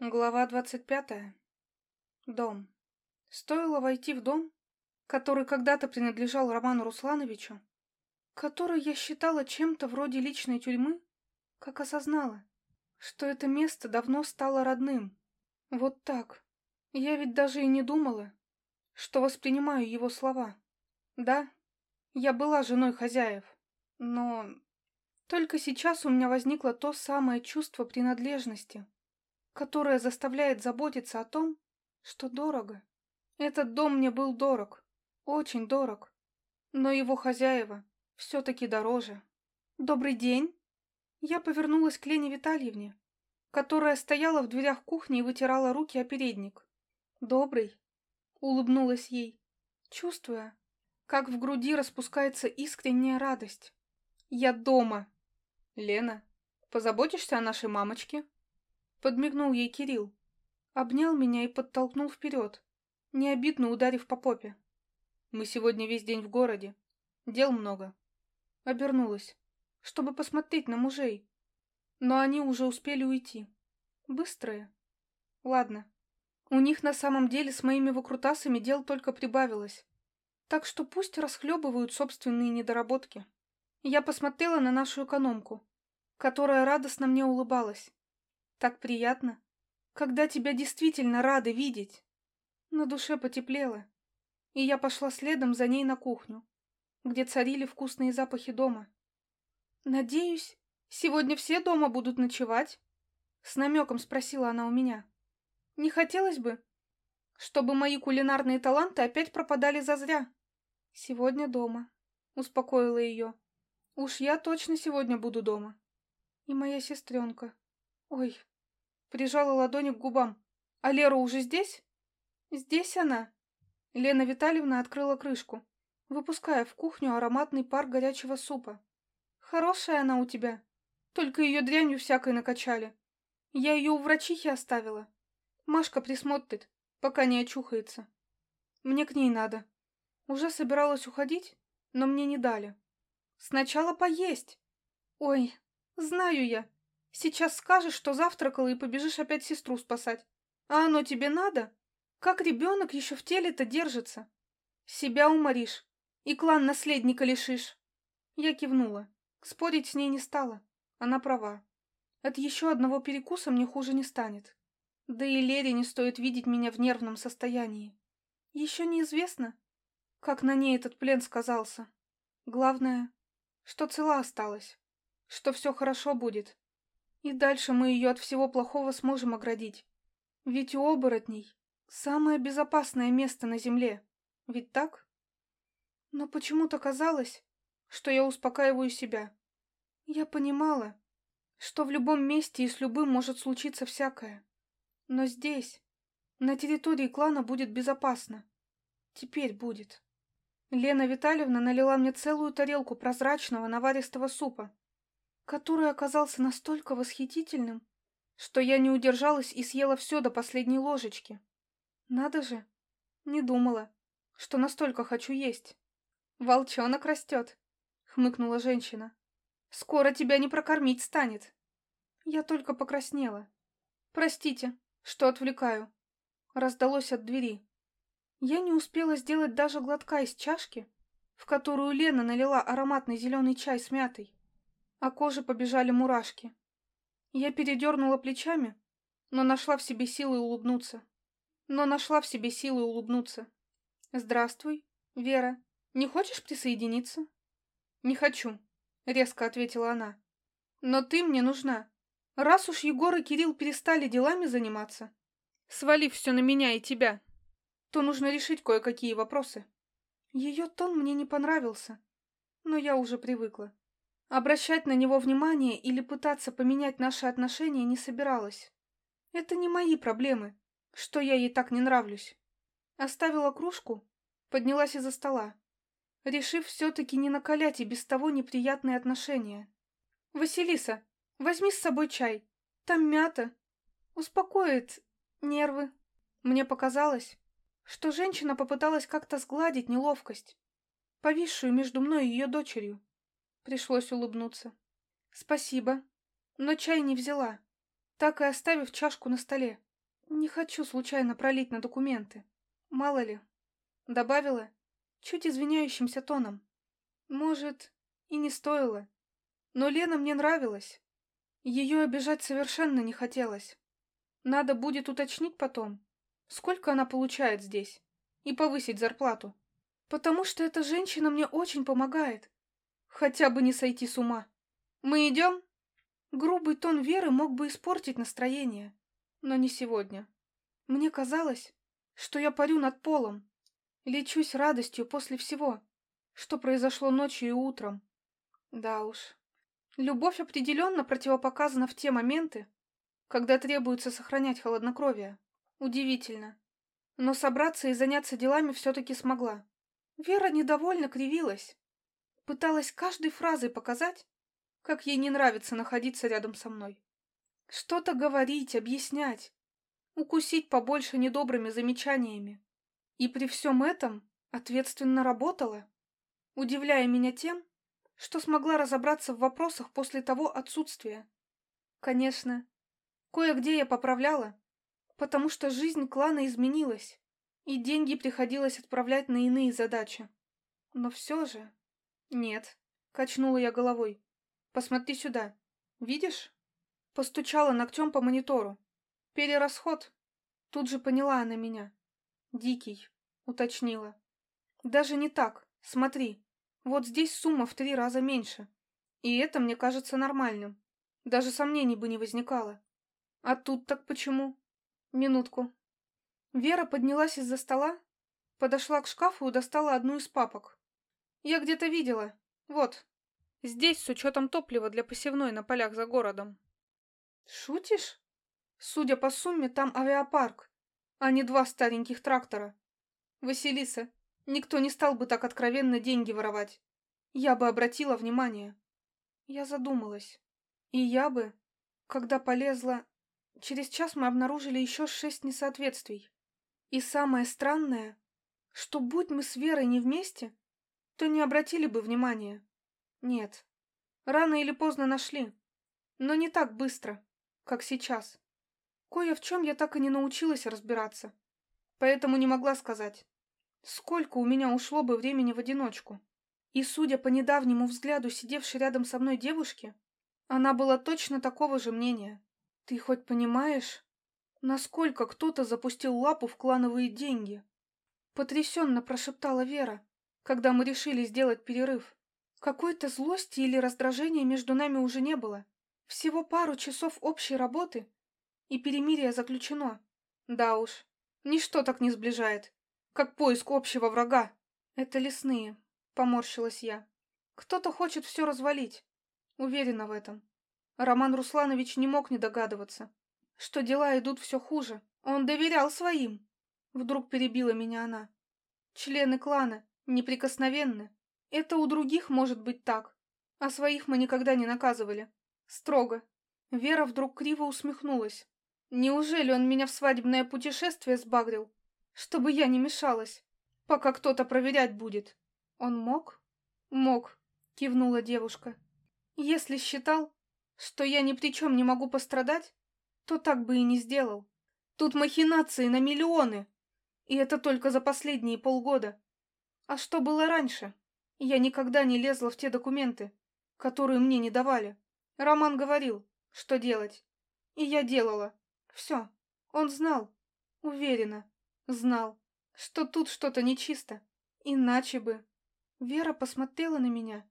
Глава двадцать пятая. Дом. Стоило войти в дом, который когда-то принадлежал Роману Руслановичу, который я считала чем-то вроде личной тюрьмы, как осознала, что это место давно стало родным. Вот так. Я ведь даже и не думала, что воспринимаю его слова. Да, я была женой хозяев, но только сейчас у меня возникло то самое чувство принадлежности, которое заставляет заботиться о том, что дорого. Этот дом мне был дорог, очень дорог, но его хозяева все-таки дороже. «Добрый день!» Я повернулась к Лене Витальевне, которая стояла в дверях кухни и вытирала руки о передник. «Добрый!» — улыбнулась ей, чувствуя, как в груди распускается искренняя радость. «Я дома!» «Лена, позаботишься о нашей мамочке?» Подмигнул ей Кирилл. Обнял меня и подтолкнул вперед, не обидно ударив по попе. Мы сегодня весь день в городе. Дел много. Обернулась, чтобы посмотреть на мужей. Но они уже успели уйти. Быстрые. Ладно. У них на самом деле с моими выкрутасами дел только прибавилось. Так что пусть расхлебывают собственные недоработки. Я посмотрела на нашу экономку, которая радостно мне улыбалась. Так приятно, когда тебя действительно рады видеть. На душе потеплело, и я пошла следом за ней на кухню, где царили вкусные запахи дома. «Надеюсь, сегодня все дома будут ночевать?» С намеком спросила она у меня. «Не хотелось бы, чтобы мои кулинарные таланты опять пропадали зазря?» «Сегодня дома», — успокоила ее. «Уж я точно сегодня буду дома. И моя сестренка. Ой, Прижала ладони к губам. «А Лера уже здесь?» «Здесь она». Лена Витальевна открыла крышку, выпуская в кухню ароматный пар горячего супа. «Хорошая она у тебя. Только ее дрянью всякой накачали. Я ее у врачихи оставила. Машка присмотрит, пока не очухается. Мне к ней надо. Уже собиралась уходить, но мне не дали. Сначала поесть. Ой, знаю я, Сейчас скажешь, что завтракала и побежишь опять сестру спасать. А оно тебе надо? Как ребенок еще в теле-то держится? Себя уморишь и клан наследника лишишь. Я кивнула. Спорить с ней не стала. Она права. От еще одного перекуса мне хуже не станет. Да и Лере не стоит видеть меня в нервном состоянии. Еще неизвестно, как на ней этот плен сказался. Главное, что цела осталась, что все хорошо будет. И дальше мы ее от всего плохого сможем оградить. Ведь у оборотней самое безопасное место на земле. Ведь так? Но почему-то казалось, что я успокаиваю себя. Я понимала, что в любом месте и с любым может случиться всякое. Но здесь, на территории клана, будет безопасно. Теперь будет. Лена Витальевна налила мне целую тарелку прозрачного наваристого супа, который оказался настолько восхитительным, что я не удержалась и съела все до последней ложечки. Надо же, не думала, что настолько хочу есть. Волчонок растет, хмыкнула женщина. Скоро тебя не прокормить станет. Я только покраснела. Простите, что отвлекаю. Раздалось от двери. Я не успела сделать даже глотка из чашки, в которую Лена налила ароматный зеленый чай с мятой а коже побежали мурашки. Я передернула плечами, но нашла в себе силы улыбнуться. Но нашла в себе силы улыбнуться. «Здравствуй, Вера. Не хочешь присоединиться?» «Не хочу», — резко ответила она. «Но ты мне нужна. Раз уж Егор и Кирилл перестали делами заниматься, свалив все на меня и тебя, то нужно решить кое-какие вопросы». Ее тон мне не понравился, но я уже привыкла. Обращать на него внимание или пытаться поменять наши отношения не собиралась. Это не мои проблемы, что я ей так не нравлюсь. Оставила кружку, поднялась из-за стола, решив все-таки не накалять и без того неприятные отношения. «Василиса, возьми с собой чай. Там мята. Успокоит нервы». Мне показалось, что женщина попыталась как-то сгладить неловкость, повисшую между мной и ее дочерью. Пришлось улыбнуться. Спасибо, но чай не взяла, так и оставив чашку на столе. Не хочу случайно пролить на документы. Мало ли. Добавила, чуть извиняющимся тоном. Может, и не стоило. Но Лена мне нравилась. Ее обижать совершенно не хотелось. Надо будет уточнить потом, сколько она получает здесь, и повысить зарплату. Потому что эта женщина мне очень помогает. Хотя бы не сойти с ума. Мы идем? Грубый тон Веры мог бы испортить настроение. Но не сегодня. Мне казалось, что я парю над полом. Лечусь радостью после всего, что произошло ночью и утром. Да уж. Любовь определенно противопоказана в те моменты, когда требуется сохранять холоднокровие. Удивительно. Но собраться и заняться делами все-таки смогла. Вера недовольно кривилась. Пыталась каждой фразой показать, как ей не нравится находиться рядом со мной. Что-то говорить, объяснять, укусить побольше недобрыми замечаниями. И при всем этом ответственно работала, удивляя меня тем, что смогла разобраться в вопросах после того отсутствия. Конечно, кое-где я поправляла, потому что жизнь клана изменилась, и деньги приходилось отправлять на иные задачи. Но все же... Нет, качнула я головой. Посмотри сюда. Видишь? Постучала ногтем по монитору. Перерасход. Тут же поняла она меня. Дикий, уточнила. Даже не так. Смотри. Вот здесь сумма в три раза меньше. И это мне кажется нормальным. Даже сомнений бы не возникало. А тут так почему? Минутку. Вера поднялась из-за стола, подошла к шкафу и достала одну из папок. Я где-то видела. Вот. Здесь с учетом топлива для посевной на полях за городом. Шутишь? Судя по сумме, там авиапарк, а не два стареньких трактора. Василиса, никто не стал бы так откровенно деньги воровать. Я бы обратила внимание. Я задумалась. И я бы, когда полезла... Через час мы обнаружили еще шесть несоответствий. И самое странное, что будь мы с Верой не вместе, то не обратили бы внимания. Нет, рано или поздно нашли, но не так быстро как сейчас. Кое в чем я так и не научилась разбираться, поэтому не могла сказать, сколько у меня ушло бы времени в одиночку. И, судя по недавнему взгляду сидевшей рядом со мной девушки, она была точно такого же мнения. Ты хоть понимаешь, насколько кто-то запустил лапу в клановые деньги? Потрясенно прошептала Вера, когда мы решили сделать перерыв. Какой-то злости или раздражения между нами уже не было. Всего пару часов общей работы, и перемирие заключено. Да уж, ничто так не сближает, как поиск общего врага. Это лесные, поморщилась я. Кто-то хочет все развалить. Уверена в этом. Роман Русланович не мог не догадываться, что дела идут все хуже. Он доверял своим. Вдруг перебила меня она. Члены клана неприкосновенны. Это у других может быть так, а своих мы никогда не наказывали. Строго. Вера вдруг криво усмехнулась. Неужели он меня в свадебное путешествие сбагрил? Чтобы я не мешалась, пока кто-то проверять будет. Он мог? Мог, кивнула девушка. Если считал, что я ни при чем не могу пострадать, то так бы и не сделал. Тут махинации на миллионы. И это только за последние полгода. А что было раньше? Я никогда не лезла в те документы, которые мне не давали. Роман говорил, что делать. И я делала. Все. Он знал. Уверена. Знал, что тут что-то нечисто. Иначе бы. Вера посмотрела на меня.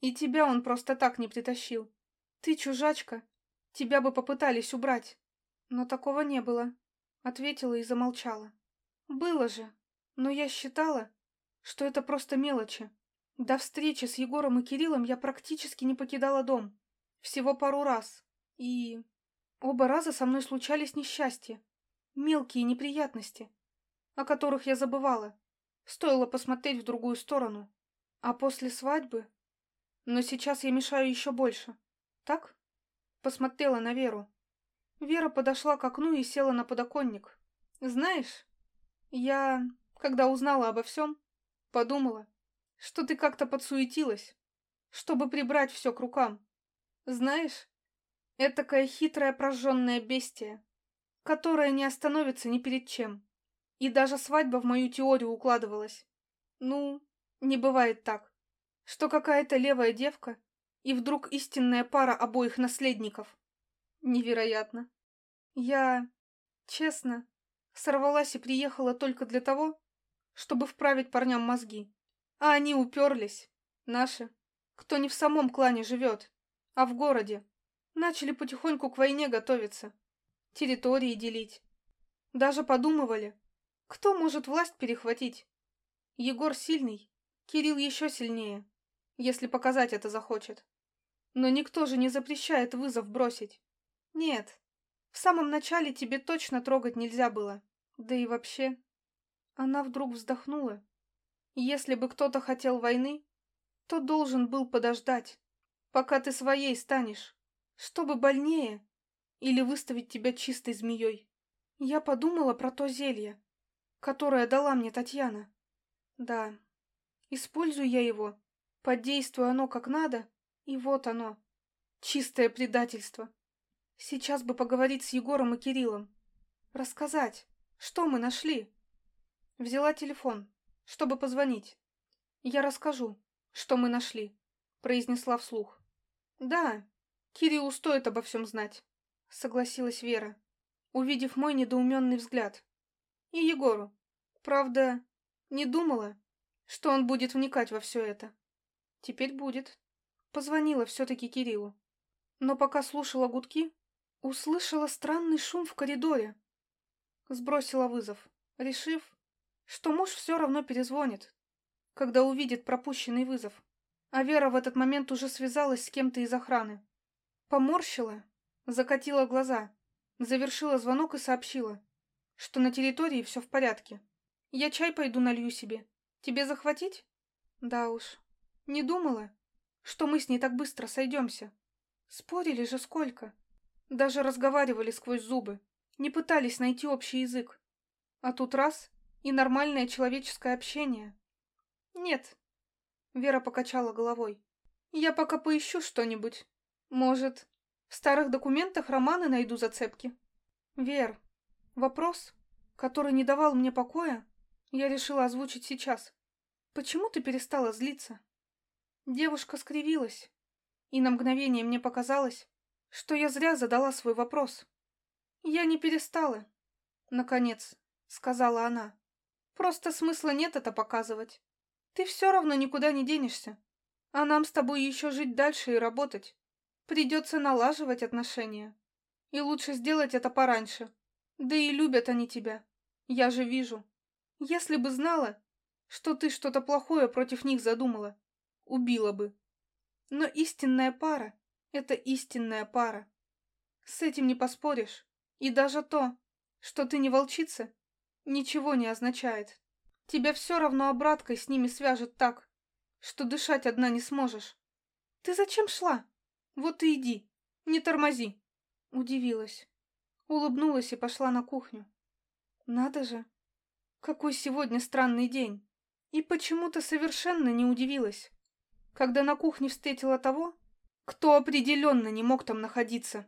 И тебя он просто так не притащил. Ты чужачка. Тебя бы попытались убрать. Но такого не было. Ответила и замолчала. Было же. Но я считала, что это просто мелочи. До встречи с Егором и Кириллом я практически не покидала дом. Всего пару раз. И оба раза со мной случались несчастья. Мелкие неприятности, о которых я забывала. Стоило посмотреть в другую сторону. А после свадьбы... Но сейчас я мешаю еще больше. Так? Посмотрела на Веру. Вера подошла к окну и села на подоконник. Знаешь, я, когда узнала обо всем, подумала, что ты как-то подсуетилась, чтобы прибрать все к рукам. Знаешь, этакое хитрое прожженное бестие. которая не остановится ни перед чем. И даже свадьба в мою теорию укладывалась. Ну, не бывает так, что какая-то левая девка и вдруг истинная пара обоих наследников. Невероятно. Я, честно, сорвалась и приехала только для того, чтобы вправить парням мозги. А они уперлись, наши, кто не в самом клане живет, а в городе. Начали потихоньку к войне готовиться, территории делить. Даже подумывали, кто может власть перехватить. Егор сильный, Кирилл еще сильнее, если показать это захочет. Но никто же не запрещает вызов бросить. Нет, в самом начале тебе точно трогать нельзя было. Да и вообще... Она вдруг вздохнула. Если бы кто-то хотел войны, то должен был подождать, пока ты своей станешь, чтобы больнее или выставить тебя чистой змеей. Я подумала про то зелье, которое дала мне Татьяна. Да, использую я его, подействую оно как надо, и вот оно, чистое предательство. Сейчас бы поговорить с Егором и Кириллом, рассказать, что мы нашли. Взяла телефон, чтобы позвонить. Я расскажу, что мы нашли, произнесла вслух. Да, Кириллу стоит обо всем знать, согласилась Вера, увидев мой недоуменный взгляд. И Егору. Правда, не думала, что он будет вникать во все это. Теперь будет. Позвонила все-таки Кириллу. Но пока слушала гудки, услышала странный шум в коридоре. Сбросила вызов, решив, что муж все равно перезвонит, когда увидит пропущенный вызов. А Вера в этот момент уже связалась с кем-то из охраны. Поморщила, закатила глаза, завершила звонок и сообщила, что на территории все в порядке. Я чай пойду налью себе. Тебе захватить? Да уж. Не думала, что мы с ней так быстро сойдемся. Спорили же сколько. Даже разговаривали сквозь зубы. Не пытались найти общий язык. А тут раз и нормальное человеческое общение. Нет. Вера покачала головой. Я пока поищу что-нибудь. Может, в старых документах романы найду зацепки. Вер, вопрос, который не давал мне покоя, я решила озвучить сейчас. Почему ты перестала злиться? Девушка скривилась, и на мгновение мне показалось, что я зря задала свой вопрос. Я не перестала, наконец, сказала она. Просто смысла нет это показывать. Ты все равно никуда не денешься. А нам с тобой еще жить дальше и работать. Придется налаживать отношения. И лучше сделать это пораньше. Да и любят они тебя. Я же вижу. Если бы знала, что ты что-то плохое против них задумала, убила бы. Но истинная пара — это истинная пара. С этим не поспоришь. И даже то, что ты не волчица, ничего не означает. Тебя все равно обраткой с ними свяжет так, что дышать одна не сможешь. Ты зачем шла? Вот и иди, не тормози. Удивилась. Улыбнулась и пошла на кухню. Надо же, какой сегодня странный день. И почему-то совершенно не удивилась, когда на кухне встретила того, кто определенно не мог там находиться.